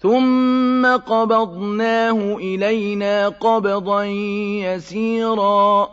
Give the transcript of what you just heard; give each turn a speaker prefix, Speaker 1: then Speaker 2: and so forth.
Speaker 1: ثُمَّ قَبَضْنَاهُ إِلَيْنَا قَبْضًا يَسِيرًا